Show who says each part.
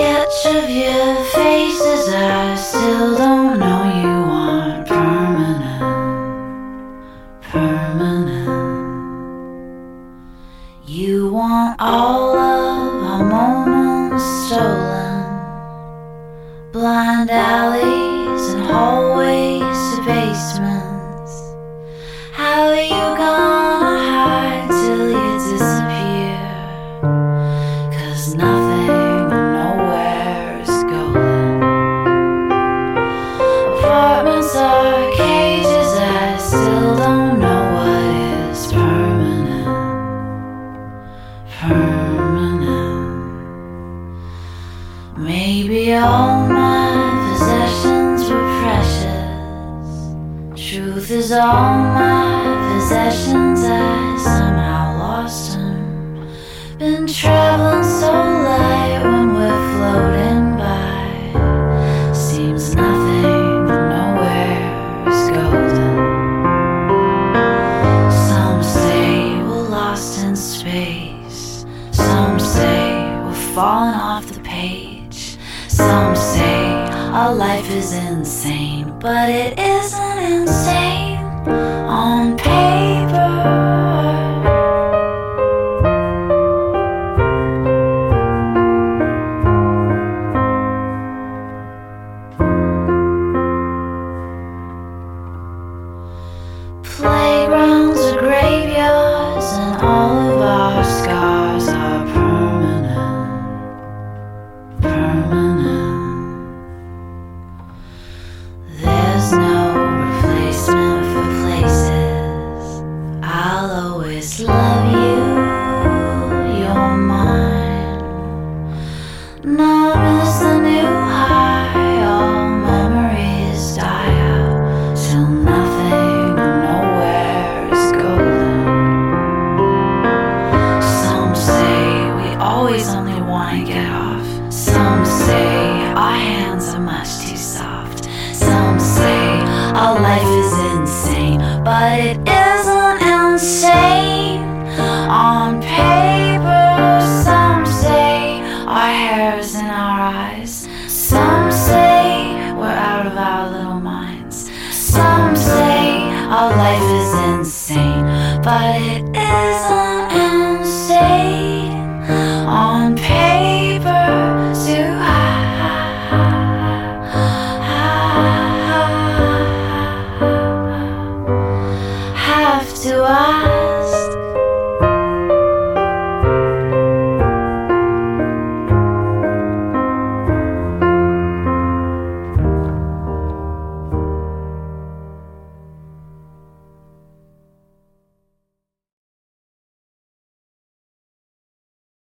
Speaker 1: sketch of your faces. I still don't know you. Maybe all my possessions were precious. Truth is, all my possessions, I somehow lost them. Been traveling so light when we're floating by. Seems nothing, nowhere is golden. Some say we're lost in space. Some say we're falling off the page. Some say our life is insane, but it isn't insane on paper. Are much too soft. Some say our life is insane, but it isn't insane on paper. Some say our hair is in our eyes. Some say we're out of our little minds. Some say our life is insane, but it